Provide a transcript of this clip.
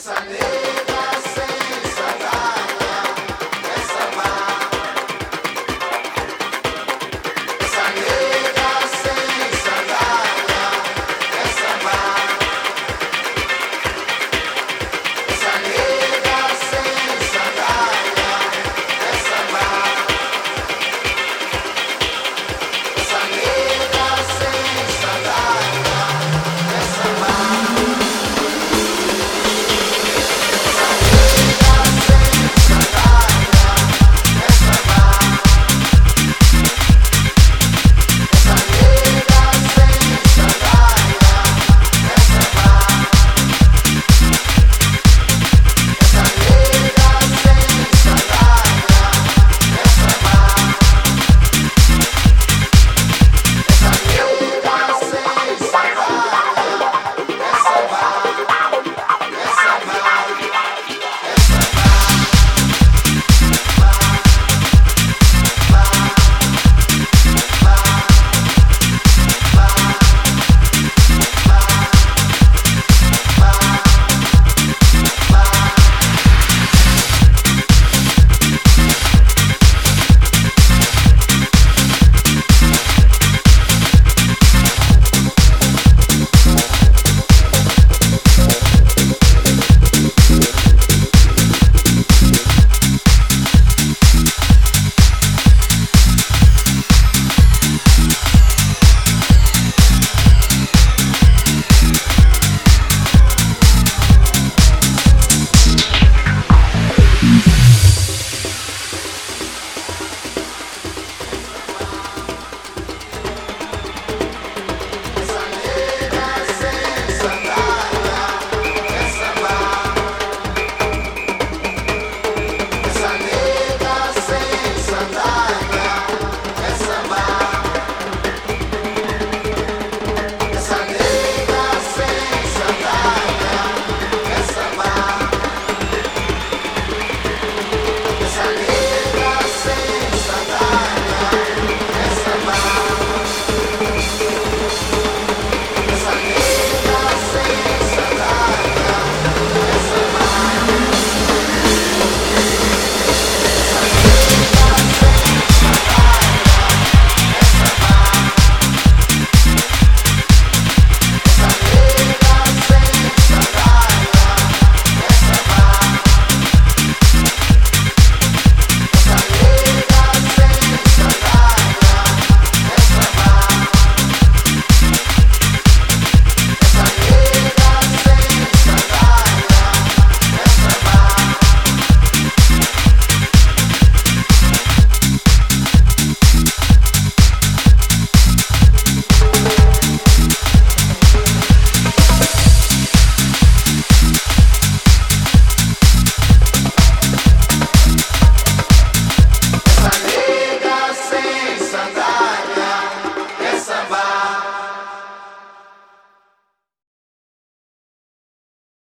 pensamento.